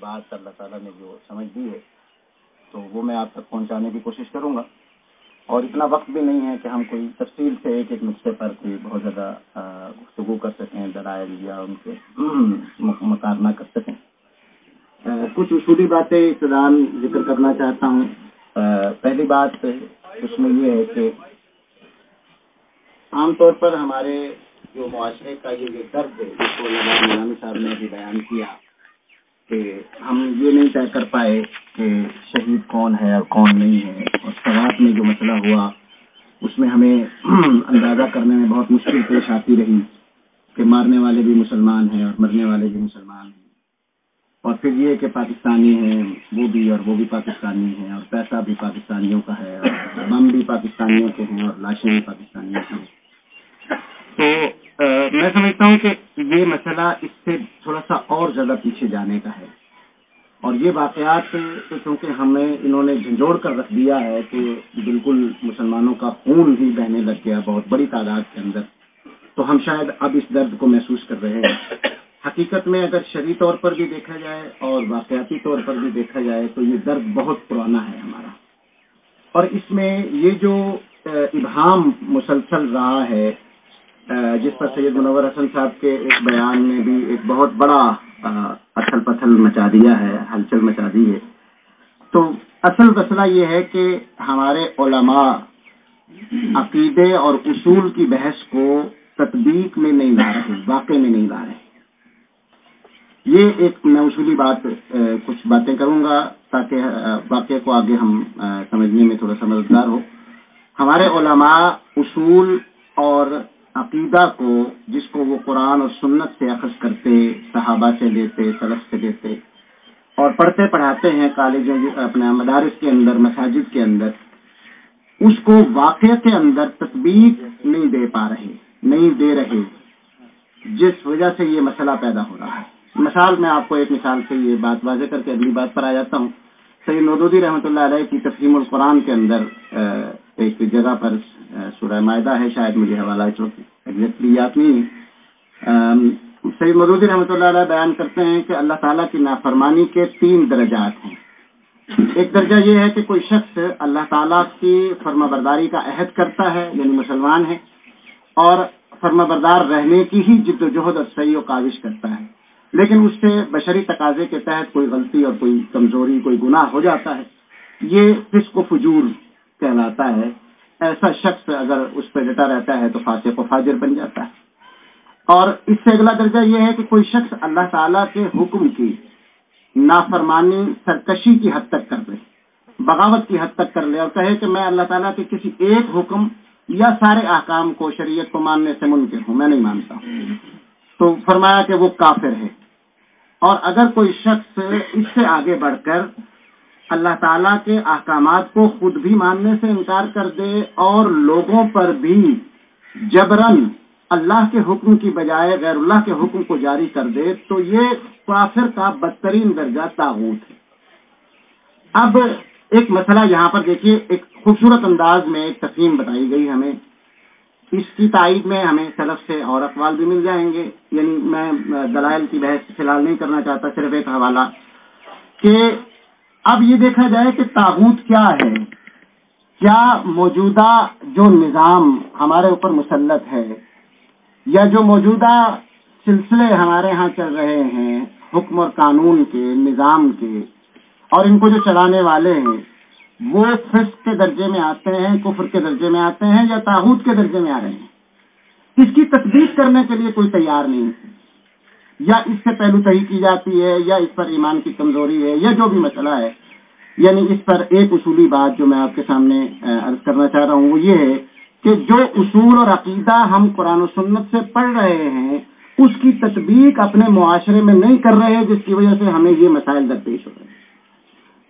بات اللہ تعالیٰ نے جو سمجھ دی ہے تو وہ میں آپ تک پہنچانے کی کوشش کروں گا اور اتنا وقت بھی نہیں ہے کہ ہم کوئی تفصیل سے ایک ایک نسخے پر کوئی بہت زیادہ گفتگو کر سکیں دلائل یا ان کے مقابلہ کر سکیں کچھ اصولی باتیں ابتدان ذکر کرنا چاہتا ہوں پہلی بات اس میں یہ ہے کہ عام طور پر ہمارے جو معاشرے کا یہ جو درد ہے، جس کو مولانا صاحب نے بھی بیان کیا کہ ہم یہ نہیں طے کر پائے کہ شہید کون ہے اور کون نہیں ہے، اور سوات میں جو مسئلہ ہوا، اس میں ہمیں اندازہ کرنے میں بہت مشکل پیش آتی رہی کہ مارنے والے بھی مسلمان ہیں اور مرنے والے بھی مسلمان ہیں۔ اور پھر یہ کہ پاکستانی ہیں، وہ بھی اور وہ بھی پاکستانی ہیں، اور پیسہ بھی پاکستانیوں کا ہے، اور بم بھی پاکستانیوں کے ہیں، اور لاشیں بھی پاکستانیوں کی ہیں۔ تو میں سمجھتا ہوں کہ یہ مسئلہ اس سے تھوڑا سا اور زیادہ پیچھے جانے کا ہے۔ اور یہ واقعات، کیونکہ ہمیں انہوں نے جھنجھوڑ کر رکھ دیا ہے کہ بالکل مسلمانوں کا خون ہی بہنے لگ گیا بہت بڑی تعداد کے اندر، تو ہم شاید اب اس درد کو محسوس کر رہے ہیں۔ حقیقت میں اگر شرعی طور پر بھی دیکھا جائے اور واقعاتی طور پر بھی دیکھا جائے تو یہ درد بہت پرانا ہے ہمارا۔ اور اس میں یہ جو ابہام مسلسل رہا ہے جس پر سید منور حسن صاحب کے ایک بیان میں بھی ایک بہت بڑا اچھل پتھل مچا دیا ہے، ہلچل مچا دی ہے۔ تو اصل مسئلہ یہ ہے کہ ہمارے علماء عقیدے اور اصول کی بحث کو تطبیق میں نہیں لا رہے، واقع میں نہیں لا رہے۔ یہ ایک میں اصولی بات کچھ باتیں کروں گا تاکہ واقعے کو آگے ہم سمجھنے میں تھوڑا سمجھدار ہو۔ ہمارے علماء اصول اور عقیدہ کو جس کو وہ قرآن اور سنت سے اخذ کرتے، صحابہ سے لیتے، سلف سے لیتے، اور پڑھتے پڑھاتے ہیں کالجوں اپنے مدارس کے اندر، مساجد کے اندر، اس کو واقع کے اندر تطبیق نہیں دے پا رہے، نہیں دے رہے، جس وجہ سے یہ مسئلہ پیدا ہو رہا ہے۔ مثال میں آپ کو ایک مثال سے یہ بات واضح کر کے اگلی بات پر آ جاتا ہوں۔ سید نودودی رحمۃ اللہ علیہ کی تفہیم القرآن کے اندر ایک جگہ پر سورہ معدہ ہے، شاید مجھے حوالہ ایگزیکٹلی یاد نہیں سید مدودی رحمۃ اللہ علیہ بیان کرتے ہیں کہ اللہ تعالیٰ کی نافرمانی کے تین درجات ہیں۔ ایک درجہ یہ ہے کہ کوئی شخص اللہ تعالیٰ کی فرما برداری کا عہد کرتا ہے یعنی مسلمان ہے، اور فرما بردار رہنے کی ہی جد و جہد اور صحیح و کاوش کرتا ہے۔ لیکن اس سے بشری تقاضے کے تحت کوئی غلطی اور کوئی کمزوری، کوئی گناہ ہو جاتا ہے۔ یہ فسق و فجور کہلاتا ہے۔ ایسا شخص اگر اس پہ ڈٹا رہتا ہے تو فاسق و فاجر بن جاتا ہے۔ اور اس سے اگلا درجہ یہ ہے کہ کوئی شخص اللہ تعالی کے حکم کی نافرمانی، سرکشی کی حد تک کر لے بغاوت کی حد تک کر لے اور کہے کہ میں اللہ تعالیٰ کے کسی ایک حکم یا سارے احکام کو، شریعت کو ماننے سے ممکن ہوں، میں نہیں مانتا۔ ہوں تو فرمایا کہ وہ کافر ہے۔ اور اگر کوئی شخص اس سے آگے بڑھ کر اللہ تعالیٰ کے احکامات کو خود بھی ماننے سے انکار کر دے اور لوگوں پر بھی جبرن اللہ کے حکم کی بجائے غیر اللہ کے حکم کو جاری کر دے تو یہ کافر کا بدترین درجہ تاغوت ہے۔ اب ایک مسئلہ یہاں پر دیکھیے، ایک خوبصورت انداز میں ایک تقسیم بتائی گئی ہمیں۔ اس کی تائید میں ہمیں سلف سے اور اقوال بھی مل جائیں گے۔ یعنی میں دلائل کی بحث فی الحال نہیں کرنا چاہتا، صرف ایک حوالہ کہ اب یہ دیکھا جائے کہ تابوت کیا ہے؟ کیا موجودہ جو نظام ہمارے اوپر مسلط ہے یا جو موجودہ سلسلے ہمارے ہاں چل رہے ہیں، حکم اور قانون کے، نظام کے اور ان کو جو چلانے والے ہیں، وہ فسق کے درجے میں آتے ہیں، کفر کے درجے میں آتے ہیں یا تاحود کے درجے میں آ رہے ہیں؟ اس کی تصدیق کرنے کے لیے کوئی تیار نہیں۔ ہے یا اس سے پہلو صحیح کی جاتی ہے، یا اس پر ایمان کی کمزوری ہے، یا جو بھی مسئلہ ہے۔ یعنی اس پر ایک اصولی بات جو میں آپ کے سامنے عرض کرنا چاہ رہا ہوں، وہ یہ ہے کہ جو اصول اور عقیدہ ہم قرآن و سنت سے پڑھ رہے ہیں، اس کی تطبیق اپنے معاشرے میں نہیں کر رہے، جس کی وجہ سے ہمیں یہ مسائل درپیش ہو رہے ہیں۔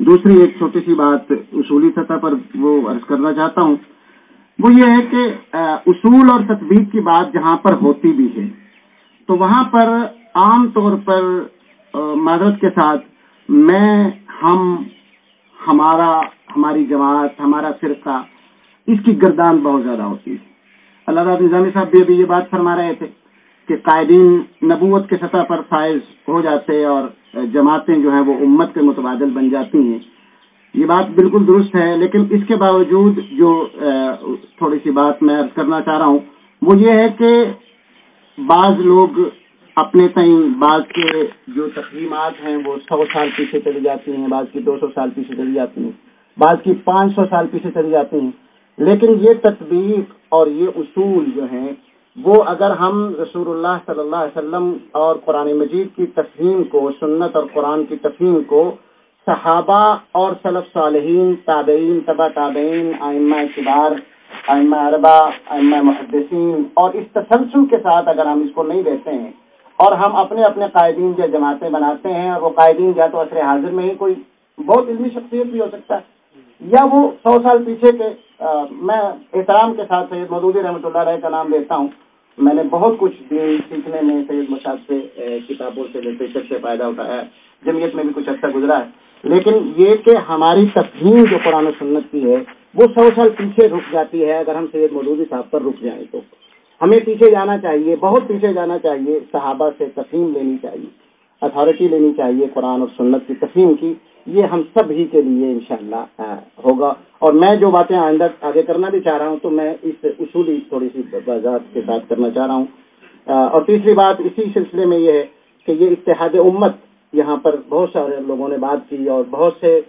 دوسری ایک چھوٹی سی بات اصولی سطح پر وہ عرض کرنا چاہتا ہوں۔ وہ یہ ہے کہ اصول اور تطبیق کی بات جہاں پر ہوتی بھی ہے، تو وہاں پر عام طور پر معذرت کے ساتھ میں، ہم، ہمارا، ہماری جماعت، ہمارا فرقہ، اس کی گردان بہت زیادہ ہوتی ہے۔ اللہ تعالیٰ نظامی صاحب بھی ابھی یہ بات فرما رہے تھے کہ قائدین نبوت کے سطح پر فائز ہو جاتے اور جماعتیں جو ہیں وہ امت کے متبادل بن جاتی ہیں۔ یہ بات بالکل درست ہے، لیکن اس کے باوجود جو تھوڑی سی بات میں کرنا چاہ رہا ہوں، وہ یہ ہے کہ بعض لوگ اپنے تئیں بعض کے جو تقریمات ہیں، وہ سو سال پیچھے چلی جاتی ہیں بعض کی دو سو سال پیچھے چلی جاتی ہیں بعض کی پانچ سو سال پیچھے چلی جاتی ہیں۔ لیکن یہ تطبیق اور یہ اصول جو ہیں، وہ اگر ہم رسول اللہ صلی اللہ علیہ وسلم اور قرآن مجید کی تفہیم کو، سنت اور قرآن کی تفہیم کو صحابہ اور صلف صالحین، تابعین تبا تابعین آئمہ کبار آئمہ اربا آئمہ محدثین اور اس تسلسل کے ساتھ اگر ہم اس کو نہیں دیتے ہیں اور ہم اپنے اپنے قائدین جو جماعتیں بناتے ہیں اور وہ قائدین یا تو عصر حاضر میں ہی کوئی بہت علمی شخصیت بھی ہو سکتا ہے، یا وہ سو سال پیچھے کے میں احترام کے ساتھ سید مدودی رحمۃ اللہ علیہ کا نام دیتا ہوں۔ میں نے بہت کچھ دین سیکھنے میں سید مشاد سے کتابوں سے لیٹریچر سے فائدہ اٹھایا ہے۔ جمعیت میں بھی کچھ عرصہ گزرا ہے۔ لیکن یہ کہ ہماری تفہیم جو قرآن و سنت کی ہے، وہ سو سال پیچھے رک جاتی ہے اگر ہم سید مودودی صاحب پر رک جائیں تو۔ ہمیں پیچھے جانا چاہیے، بہت پیچھے جانا چاہیے، صحابہ سے تفہیم لینی چاہیے اتھارٹی لینی چاہیے، قرآن اور سنت کی تفہیم کی، یہ ہم سب ہی کے لیے انشاءاللہ ہوگا۔ اور میں جو باتیں آئندہ آگے کرنا بھی چاہ رہا ہوں، تو میں اس اصولی تھوڑی سی وضاحت کے ساتھ کرنا چاہ رہا ہوں۔ اور تیسری بات اسی سلسلے میں یہ ہے کہ یہ اتحاد امت یہاں پر بہت سارے لوگوں نے بات کی اور بہت سے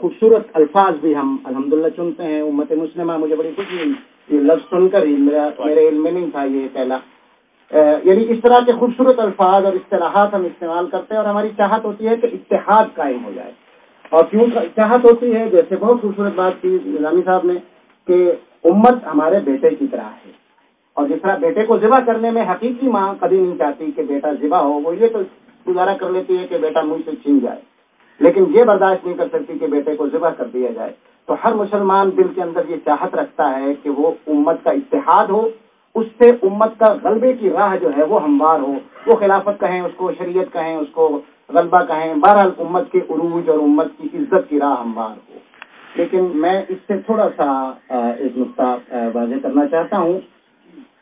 خوبصورت الفاظ بھی ہم الحمدللہ چنتے ہیں، امت مسلمہ، مجھے بڑی خوشی ہوئی۔ یہ لفظ سن کر ہی میرا میرے علم میں نہیں تھا یہ پہلا۔ یعنی اس طرح کے خوبصورت الفاظ اور اصطلاحات ہم استعمال کرتے ہیں اور ہماری چاہت ہوتی ہے کہ اتحاد قائم ہو جائے۔ اور کیوں چاہت ہوتی ہے؟ جیسے بہت خوبصورت بات کی نظامی صاحب نے کہ امت ہمارے بیٹے کی طرح ہے۔ اور جس طرح بیٹے کو ذبح کرنے میں حقیقی ماں کبھی نہیں چاہتی کہ بیٹا ذبح ہو وہ یہ تو گزارا کر لیتی ہے کہ بیٹا مجھ سے چھین جائے۔ لیکن یہ برداشت نہیں کر سکتی کہ بیٹے کو ذبح کر دیا جائے۔ تو ہر مسلمان دل کے اندر یہ چاہت رکھتا ہے کہ وہ امت کا اتحاد ہو، اس سے امت کا غلبے کی راہ جو ہے وہ ہموار ہو۔ وہ خلافت کہیں، اس کو شریعت کہیں، اس کو غلبہ کہیں۔ بہرحال امت کے عروج اور امت کی عزت کی راہ ہموار ہو۔ لیکن میں اس سے تھوڑا سا ایک نقطہ واضح کرنا چاہتا ہوں۔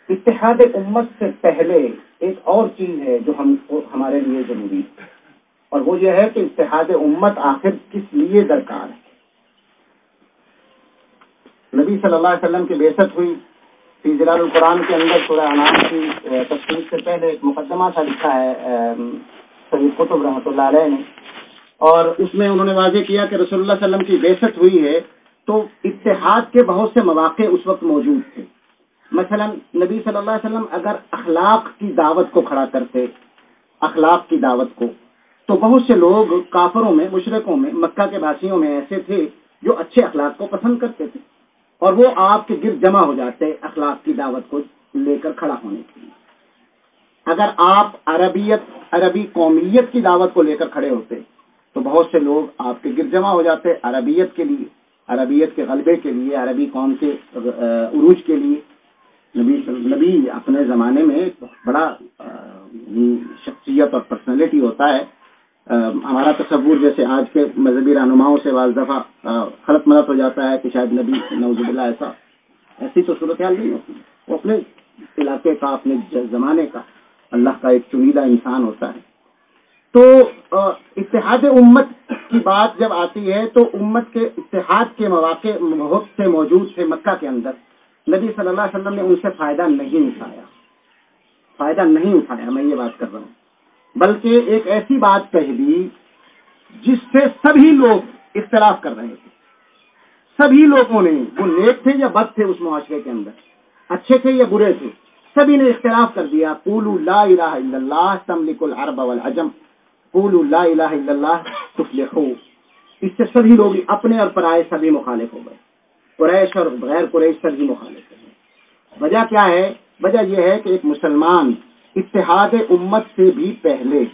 اتحاد امت سے پہلے ایک اور چیز ہے جو ہم ہمارے لیے ضروری۔ ہے اور وہ یہ ہے کہ اتحاد امت آخر کس لیے درکار ہے؟ نبی صلی اللہ علیہ وسلم کی بےست ہوئی۔ فی جلال القرآن کے اندر سورہ انعام کی تفصیل سے پہلے ایک مقدمہ سا لکھا ہے سید قطب رحمۃ اللہ علیہ نے۔ اور اس میں انہوں نے واضح کیا کہ رسول اللہ علیہ وسلم کی بےست ہوئی ہے تو اتحاد کے بہت سے مواقع اس وقت موجود تھے۔ مثلا نبی صلی اللہ علیہ وسلم اگر اخلاق کی دعوت کو کھڑا کرتے، اخلاق کی دعوت کو، تو بہت سے لوگ کافروں میں مشرقوں میں، مکہ کے بھاسیوں میں ایسے تھے جو اچھے اخلاق کو پسند کرتے تھے۔ اور وہ آپ کے گرد جمع ہو جاتے اخلاق کی دعوت کو لے کر کھڑا ہونے کے لیے۔ اگر آپ عربیت، عربی قومیت کی دعوت کو لے کر کھڑے ہوتے، تو بہت سے لوگ آپ کے گرد جمع ہو جاتے عربیت کے لیے، عربیت کے غلبے کے لیے، عربی قوم کے عروج کے لیے۔ نبی نبی اپنے زمانے میں بڑا یعنی شخصیت اور پرسنالٹی ہوتا ہے۔ ہمارا تصور جیسے آج کے مذہبی رہنماؤں سے بعض دفعہ خلط ملت ہو جاتا ہے کہ شاید نبی نوز اللہ ایسا، ایسی تو صورتحال نہیں ہوتی۔ وہ اپنے علاقے کا، اپنے زمانے کا اللہ کا ایک چنیدہ انسان ہوتا ہے۔ تو اتحاد امت کی بات جب آتی ہے تو امت کے اتحاد کے مواقع بہت سے موجود تھے مکہ کے اندر۔ نبی صلی اللہ علیہ وسلم نے ان سے فائدہ نہیں اٹھایا۔ فائدہ نہیں اٹھایا، میں یہ بات کر رہا ہوں۔ بلکہ ایک ایسی بات کہہ دی جس سے سبھی لوگ اختلاف کر رہے تھے۔ سبھی لوگوں نے، وہ نیک تھے یا بد تھے، اس معاشرے کے اندر، اچھے تھے یا برے تھے، سبھی نے اختلاف کر دیا۔ پول لا الہ الا اللہ تملک العرب والعجم۔ پول لا الہ الا اللہ تفلحو اس سے سبھی لوگ اپنے اور پرائے سبھی مخالف ہو گئے۔ قریش اور غیر قریش سبھی مخالف ہیں وجہ کیا ہے؟ وجہ یہ ہے کہ ایک مسلمان اتحاد امت سے بھی پہلے۔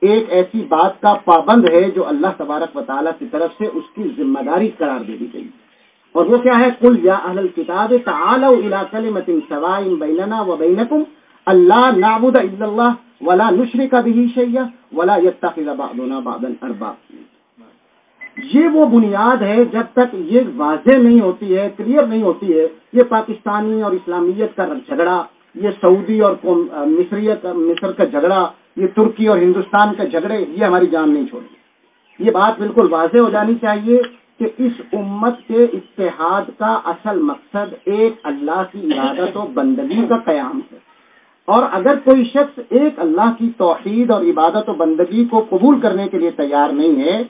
ایک ایسی بات کا پابند ہے جو اللہ تبارک و تعالیٰ کی طرف سے اس کی ذمہ داری قرار دے دی گئی۔ اور وہ کیا ہے؟ کل یا اہل کتاب بیننا و بینکم، اللہ نابود اللہ ولا نشر کا بھی شیعہ ولا بعضنا بعضا اربا۔ یہ وہ بنیاد ہے جب تک یہ واضح نہیں ہوتی ہے کلیئر نہیں ہوتی ہے، یہ پاکستانی اور اسلامیت کا جھگڑا یہ سعودی اور مصریت مصر کا جھگڑا، یہ ترکی اور ہندوستان کے جھگڑے، یہ ہماری جان نہیں چھوڑے یہ بات بالکل واضح ہو جانی چاہیے کہ اس امت کے اتحاد کا اصل مقصد ایک اللہ کی عبادت و بندگی کا قیام ہے۔ اور اگر کوئی شخص ایک اللہ کی توحید اور عبادت و بندگی کو قبول کرنے کے لیے تیار نہیں ہے،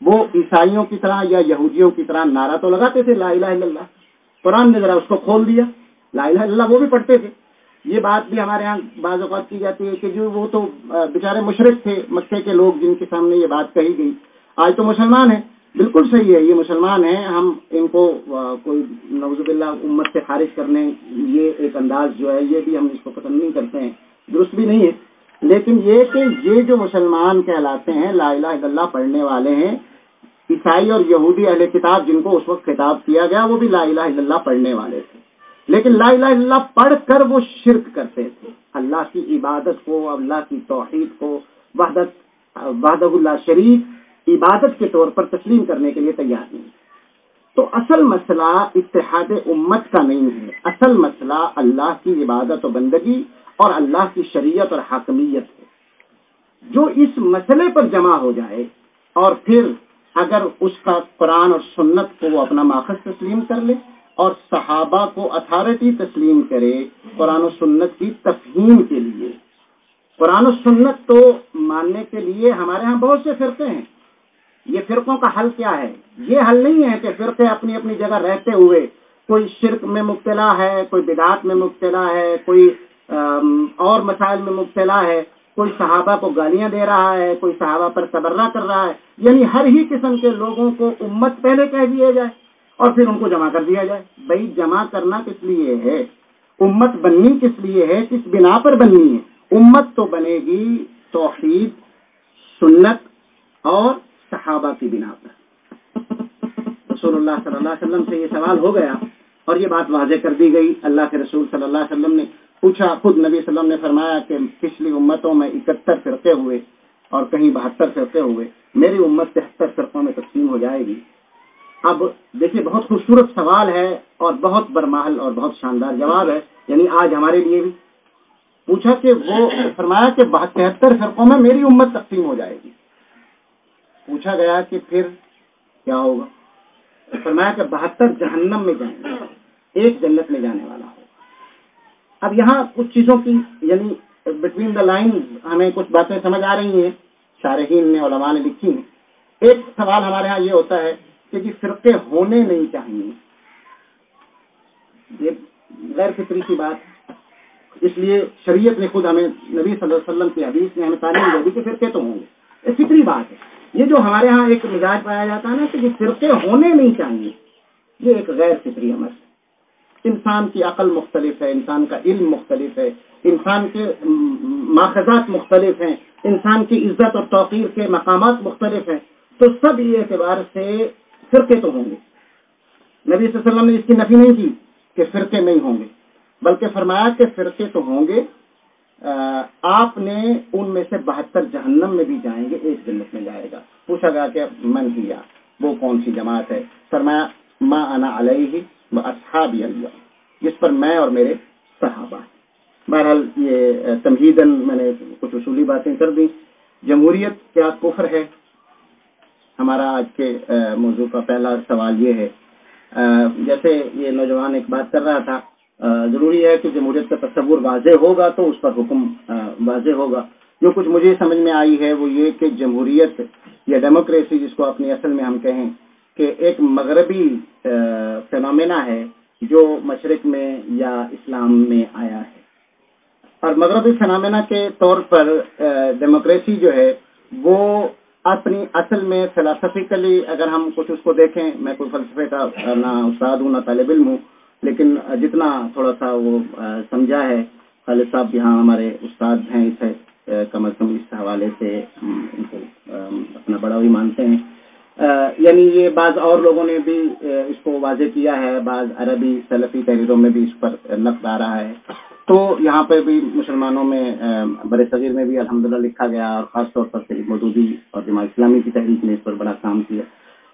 وہ عیسائیوں کی طرح یا یہودیوں کی طرح نعرہ تو لگاتے تھے، لا الہ الا اللہ۔ قرآن نے ذرا اس کو کھول دیا، لا الہ الا اللہ وہ بھی پڑھتے تھے۔ یہ بات بھی ہمارے یہاں بعض اوقات کی جاتی ہے کہ جو وہ تو بےچارے مشرق تھے مکے کے لوگ جن کے سامنے یہ بات کہی گئی۔ آج تو مسلمان ہیں۔ بالکل صحیح ہے، یہ مسلمان ہیں۔ ہم ان کو کوئی نوزب اللہ امت سے خارج کرنے یہ ایک انداز جو ہے، یہ بھی ہم اس کو پسند نہیں کرتے ہیں۔ درست بھی نہیں ہے۔ لیکن یہ کہ یہ جو مسلمان کہلاتے ہیں، لا الہ الا اللہ پڑھنے والے ہیں، عیسائی اور یہودی اہل کتاب جن کو اس وقت خطاب کیا گیا، وہ بھی لا الہ الا اللہ پڑھنے والے تھے۔ لیکن لا الہ الا اللہ پڑھ کر وہ شرک کرتے تھے اللہ کی عبادت کو، اللہ کی توحید کو، وحدت، وحدہ اللہ شریف عبادت کے طور پر تسلیم کرنے کے لیے تیار نہیں۔ تو اصل مسئلہ اتحاد امت کا نہیں ہے۔ اصل مسئلہ اللہ کی عبادت و بندگی اور اللہ کی شریعت اور حاکمیت ہے۔ جو اس مسئلے پر جمع ہو جائے اور پھر اگر اس کا قرآن اور سنت کو وہ اپنا ماخذ تسلیم کر لے اور صحابہ کو اتھارٹی تسلیم کرے قرآن و سنت کی تفہیم کے لیے۔ قرآن و سنت تو ماننے کے لیے ہمارے ہاں بہت سے فرقے ہیں۔ یہ فرقوں کا حل کیا ہے؟ یہ حل نہیں ہے کہ فرقے اپنی اپنی جگہ رہتے ہوئے کوئی شرک میں مبتلا ہے، کوئی بدعات میں مبتلا ہے، کوئی اور مسائل میں مبتلا ہے، کوئی صحابہ کو گالیاں دے رہا ہے، کوئی صحابہ پر تبرہ کر رہا ہے۔ یعنی ہر ہی قسم کے لوگوں کو امت پہلے کہہ دیا جائے۔ اور پھر ان کو جمع کر دیا جائے۔ بھائی، جمع کرنا کس لیے ہے؟ امت بننی کس لیے ہے؟ کس بنا پر بننی ہے؟ امت تو بنے گی توحید، سنت اور صحابہ کی بنا پر۔ رسول اللہ صلی اللہ علیہ وسلم سے یہ سوال ہو گیا اور یہ بات واضح کر دی گئی۔ اللہ کے رسول صلی اللہ علیہ وسلم نے پوچھا، خود نبی صلی اللہ علیہ وسلم نے فرمایا کہ پچھلی امتوں میں اکہتر فرقے ہوئے اور کہیں بہتر فرقے ہوئے۔ میری امت تہتر فرقوں میں تقسیم ہو جائے گی۔ اب دیکھیے بہت خوبصورت سوال ہے اور بہت برمحل اور بہت شاندار جواب ہے۔ یعنی آج ہمارے لیے بھی۔ پوچھا کہ وہ فرمایا کہ تہتر فرقوں میں میری امت تقسیم ہو جائے گی۔ پوچھا گیا کہ پھر کیا ہوگا؟ فرمایا کہ بہتر جہنم میں جائیں گے، ایک جنت میں جانے والا ہوگا۔ اب یہاں کچھ چیزوں کی یعنی بٹوین دا لائن ہمیں کچھ باتیں سمجھ آ رہی ہیں۔ شارحین نے، علماء نے لکھی ہیں۔ ایک سوال ہمارے ہاں یہ ہوتا ہے کہ جی فرقے ہونے نہیں چاہیے۔ یہ غیر فطری کی بات۔ اس لیے شریعت نے خود ہمیں نبی صلی اللہ علیہ وسلم کی حدیث نے ہمیں تعلیم دے دی کہ فرقے تو ہوں گے۔ یہ فطری بات ہے۔ یہ جو ہمارے ہاں ایک مزاج پایا جاتا ہے نا کہ جی فرقے ہونے نہیں چاہیے، یہ ایک غیر فطری عمل ہے۔ انسان کی عقل مختلف ہے، انسان کا علم مختلف ہے، انسان کے ماخذات مختلف ہیں، انسان کی عزت اور توقیر کے مقامات مختلف ہیں۔ تو سب یہ اعتبار سے فرقے تو ہوں گے۔ نبی صلی اللہ علیہ وسلم نے اس کی نفی نہیں کی کہ فرقے نہیں ہوں گے، بلکہ فرمایا کہ فرقے تو ہوں گے آپ نے ان میں سے بہتر جہنم میں بھی جائیں گے، ایک جنت میں جائے گا۔ پوچھا گیا کہ من کیا وہ کون سی جماعت ہے؟ فرمایا، ما انا علیہ و اصحابی اللہ جس پر میں اور میرے صحابہ بہرحال یہ تمہیدن میں نے کچھ اصولی باتیں کر دی جمہوریت کیا کفر ہے؟ ہمارا آج کے موضوع کا پہلا سوال یہ ہے۔ جیسے یہ نوجوان ایک بات کر رہا تھا ضروری ہے کہ جمہوریت کا تصور واضح ہوگا تو اس پر حکم واضح ہوگا۔ جو کچھ مجھے سمجھ میں آئی ہے وہ یہ کہ جمہوریت یا ڈیموکریسی جس کو اپنی اصل میں ہم کہیں کہ ایک مغربی فنومینا ہے جو مشرق میں یا اسلام میں آیا ہے۔ اور مغربی فنومینا کے طور پر ڈیموکریسی جو ہے وہ اپنی اصل میں فلاسفیکلی اگر ہم کچھ اس کو دیکھیں، میں کوئی فلسفے کا نہ استاد ہوں، نہ طالب علم ہوں، لیکن جتنا تھوڑا سا وہ سمجھا ہے، خالد صاحب بھی ہاں ہمارے استاد ہیں اس کم از کم اس حوالے سے ان کو اپنا بڑا بھی مانتے ہیں۔ یعنی یہ بعض اور لوگوں نے بھی اس کو واضح کیا ہے، بعض عربی سلفی تحریروں میں بھی اس پر نقد آ رہا ہے۔ تو یہاں پہ بھی مسلمانوں میں بڑے صغیر میں بھی الحمدللہ لکھا گیا اور خاص طور پر شریف مودودی اور جماعت اسلامی کی تحریک نے اس پر بڑا کام کیا۔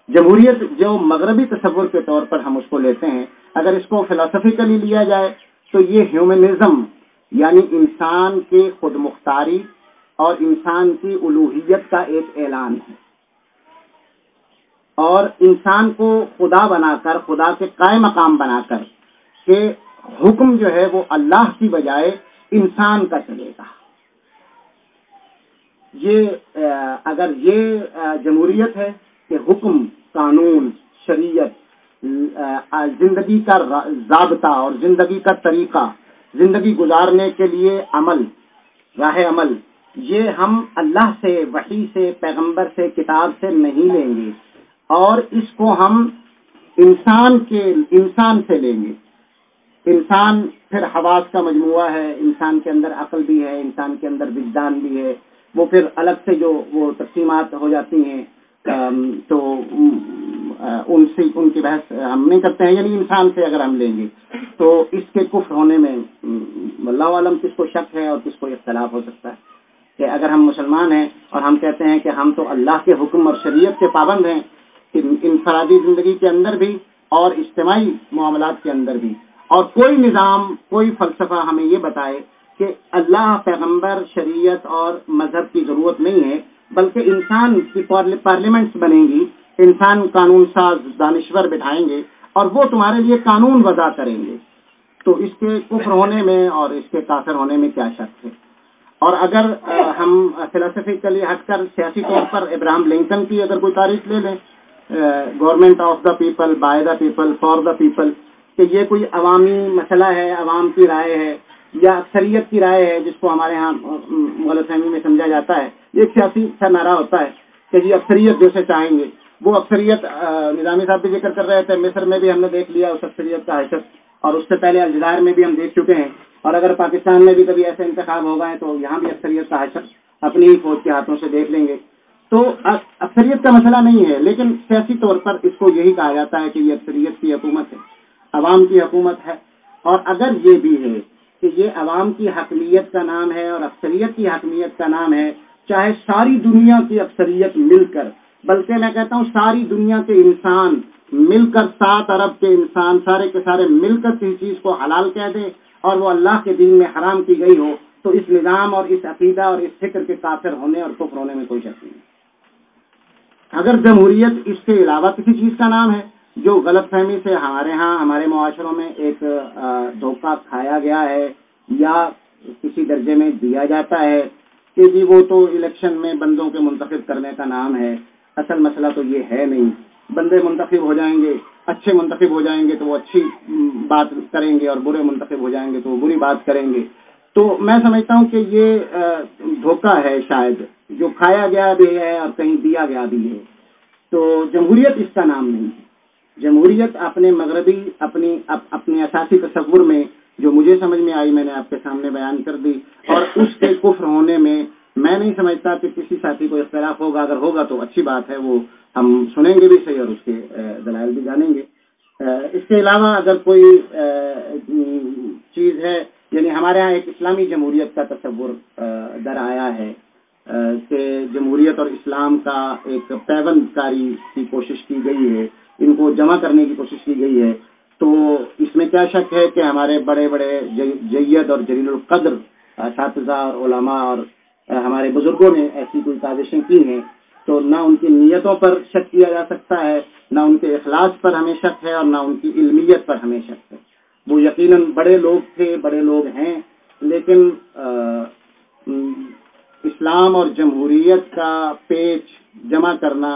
جمہوریت جو مغربی تصور کے طور پر ہم اس کو لیتے ہیں، اگر اس کو فلاسفیکلی لیا جائے تو یہ ہیومنزم یعنی انسان کی خود مختاری اور انسان کی الوحیت کا ایک اعلان ہے۔ اور انسان کو خدا بنا کر، خدا کے قائم مقام بنا کر کہ حکم جو ہے وہ اللہ کی بجائے انسان کا چلے گا۔ یہ اگر یہ جمہوریت ہے کہ حکم، قانون، شریعت زندگی کا ضابطہ اور زندگی کا طریقہ، زندگی گزارنے کے لیے عمل، راہ عمل، یہ ہم اللہ سے، وحی سے، پیغمبر سے، کتاب سے نہیں لیں گے۔ اور اس کو ہم انسان کے، انسان سے لیں گے۔ انسان پھر حواس کا مجموعہ ہے، انسان کے اندر عقل بھی ہے، انسان کے اندر وجدان بھی ہے۔ وہ پھر الگ سے جو وہ تقسیمات ہو جاتی ہیں تو ان سے، ان کی بحث ہم نہیں کرتے ہیں یعنی انسان سے اگر ہم لیں گے۔ تو اس کے کفر ہونے میں اللہ عالم کس کو شک ہے اور کس کو اختلاف ہو سکتا ہے۔ کہ اگر ہم مسلمان ہیں اور ہم کہتے ہیں کہ ہم تو اللہ کے حکم اور شریعت کے پابند ہیں انفرادی زندگی کے اندر بھی اور اجتماعی معاملات کے اندر بھی۔ اور کوئی نظام، کوئی فلسفہ ہمیں یہ بتائے کہ اللہ پیغمبر، شریعت اور مذہب کی ضرورت نہیں ہے، بلکہ انسان کی پارلیمنٹس بنیں گی، انسان قانون ساز دانشور بٹھائیں گے اور وہ تمہارے لیے قانون وضع کریں گے۔ تو اس کے کفر ہونے میں اور اس کے کافر ہونے میں کیا شک ہے؟ اور اگر ہم فلاسفیکلی ہٹ کر سیاسی طور پر ابراہم لنکن کی اگر کوئی تاریخ لے لیں government of the people by the people for the people کہ یہ کوئی عوامی مسئلہ ہے، عوام کی رائے ہے یا اکثریت کی رائے ہے، جس کو ہمارے ہاں غلط فہمی میں سمجھا جاتا ہے، یہ سیاسی سا نعرہ ہوتا ہے کہ جی اکثریت جیسے چاہیں گے۔ وہ اکثریت نظامی صاحب بھی ذکر کر رہے تھے، مصر میں بھی ہم نے دیکھ لیا اس اکثریت کا حیثیت اور اس سے پہلے الجزائر میں بھی ہم دیکھ چکے ہیں۔ اور اگر پاکستان میں بھی کبھی ایسے انتخاب ہو گئے تو یہاں بھی اکثریت کا حیثیت اپنی ہی فوج کے ہاتھوں سے دیکھ لیں گے۔ تو اکثریت کا مسئلہ نہیں ہے، لیکن سیاسی طور پر اس کو یہی کہا جاتا ہے کہ یہ اکثریت کی حکومت ہے۔ عوام کی حکومت ہے۔ اور اگر یہ بھی ہے کہ یہ عوام کی حکمیت کا نام ہے اور اکثریت کی حکمیت کا نام ہے، چاہے ساری دنیا کی اکثریت مل کر، بلکہ میں کہتا ہوں ساری دنیا کے انسان مل کر، سات ارب کے انسان سارے کے سارے مل کر کسی چیز کو حلال کہہ دیں اور وہ اللہ کے دین میں حرام کی گئی ہو، تو اس نظام اور اس عقیدہ اور اس فکر کے کافر ہونے اور کفر ہونے میں کوئی شک نہیں۔ اگر جمہوریت اس کے علاوہ کسی چیز کا نام ہے جو غلط فہمی سے ہمارے ہاں ہمارے معاشروں میں ایک دھوکہ کھایا گیا ہے یا کسی درجے میں دیا جاتا ہے، کہ جی وہ تو الیکشن میں بندوں کے منتخب کرنے کا نام ہے، اصل مسئلہ تو یہ ہے نہیں۔ بندے منتخب ہو جائیں گے، اچھے منتخب ہو جائیں گے تو وہ اچھی بات کریں گے اور برے منتخب ہو جائیں گے تو وہ بری بات کریں گے۔ تو میں سمجھتا ہوں کہ یہ دھوکہ ہے شاید، جو کھایا گیا بھی ہے اور کہیں دیا گیا بھی ہے۔ تو جمہوریت اس کا نام نہیں ہے۔ جمہوریت اپنے مغربی، اپنی اپنے اساسی تصور میں جو مجھے سمجھ میں آئی، میں نے آپ کے سامنے بیان کر دی اور اس کے کفر ہونے میں میں نہیں سمجھتا کہ کسی ساتھی کو اختلاف ہوگا۔ اگر ہوگا تو اچھی بات ہے، وہ ہم سنیں گے بھی صحیح اور اس کے دلائل بھی جانیں گے۔ اس کے علاوہ اگر کوئی چیز ہے یعنی ہمارے ہاں ایک اسلامی جمہوریت کا تصور در آیا ہے کہ جمہوریت اور اسلام کا ایک پیوند کاری کی کوشش کی گئی ہے۔ ان کو جمع کرنے کی کوشش کی گئی ہے۔ تو اس میں کیا شک ہے کہ ہمارے بڑے بڑے جید اور جلیل القدر اساتذہ اور علماء اور ہمارے بزرگوں نے ایسی کوئی سازشیں کی ہیں، تو نہ ان کی نیتوں پر شک کیا جا سکتا ہے، نہ ان کے اخلاص پر ہمیں شک ہے اور نہ ان کی علمیت پر ہمیں شک ہے۔ وہ یقیناً بڑے لوگ تھے، بڑے لوگ ہیں، لیکن اسلام اور جمہوریت کا پیچ جمع کرنا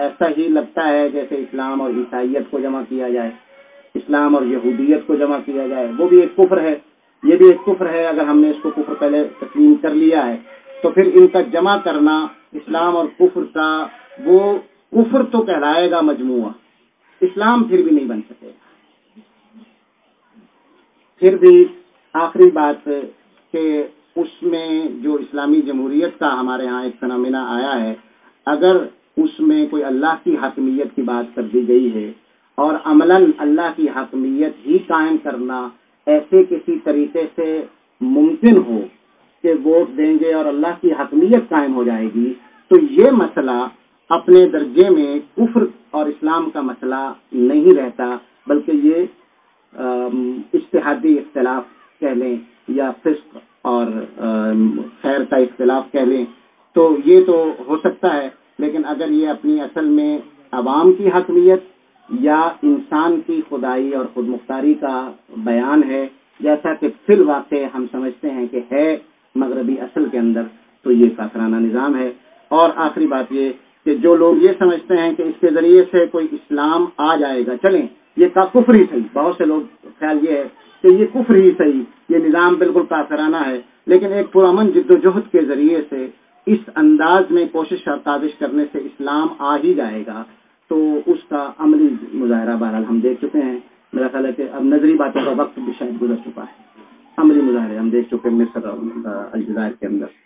ایسا ہی لگتا ہے جیسے اسلام اور عیسائیت کو جمع کیا جائے، اسلام اور یہودیت کو جمع کیا جائے، وہ بھی ایک کفر ہے، یہ بھی ایک کفر ہے، اگر ہم نے اس کو کفر پہلے تسلیم کر لیا ہے، تو پھر ان کا جمع کرنا اسلام اور کفر کا وہ کفر تو کہلائے گا مجموعہ، اسلام پھر بھی نہیں بن سکے گا۔ پھر بھی آخری بات کہ اس میں جو اسلامی جمہوریت کا ہمارے ہاں ایک فنامنا آیا ہے، اگر میں کوئی اللہ کی حکمیت کی بات کر دی گئی ہے اور عملاً اللہ کی حکمیت ہی قائم کرنا ایسے کسی طریقے سے ممکن ہو کہ ووٹ دیں گے اور اللہ کی حکمیت قائم ہو جائے گی، تو یہ مسئلہ اپنے درجے میں کفر اور اسلام کا مسئلہ نہیں رہتا، بلکہ یہ اشتہادی اختلاف کہہ لیں یا فسق اور خیر کا اختلاف کہہ لیں۔ تو یہ تو ہو سکتا ہے۔ لیکن اگر یہ اپنی اصل میں عوام کی حقمیت یا انسان کی خدائی اور خود مختاری کا بیان ہے، جیسا کہ فی الواقع ہم سمجھتے ہیں کہ ہے مغربی اصل کے اندر، تو یہ کافرانہ نظام ہے۔ اور آخری بات یہ کہ جو لوگ یہ سمجھتے ہیں کہ اس کے ذریعے سے کوئی اسلام آ جائے گا، چلیں، یہ کفر ہی صحیح، بہت سے لوگ خیال یہ ہے کہ یہ کفر ہی صحیح، یہ نظام بالکل کافرانہ ہے۔ لیکن ایک پرامن جد و جہد کے ذریعے سے اس انداز میں کوشش اور تازش کرنے سے اسلام آ ہی جائے گا، تو اس کا عملی مظاہرہ بہرحال ہم دیکھ چکے ہیں۔ میرا خیال ہے کہ اب نظری باتوں کا وقت بھی شاید گزر چکا ہے۔ عملی مظاہرے ہم دیکھ چکے مصر الجزائر کے اندر۔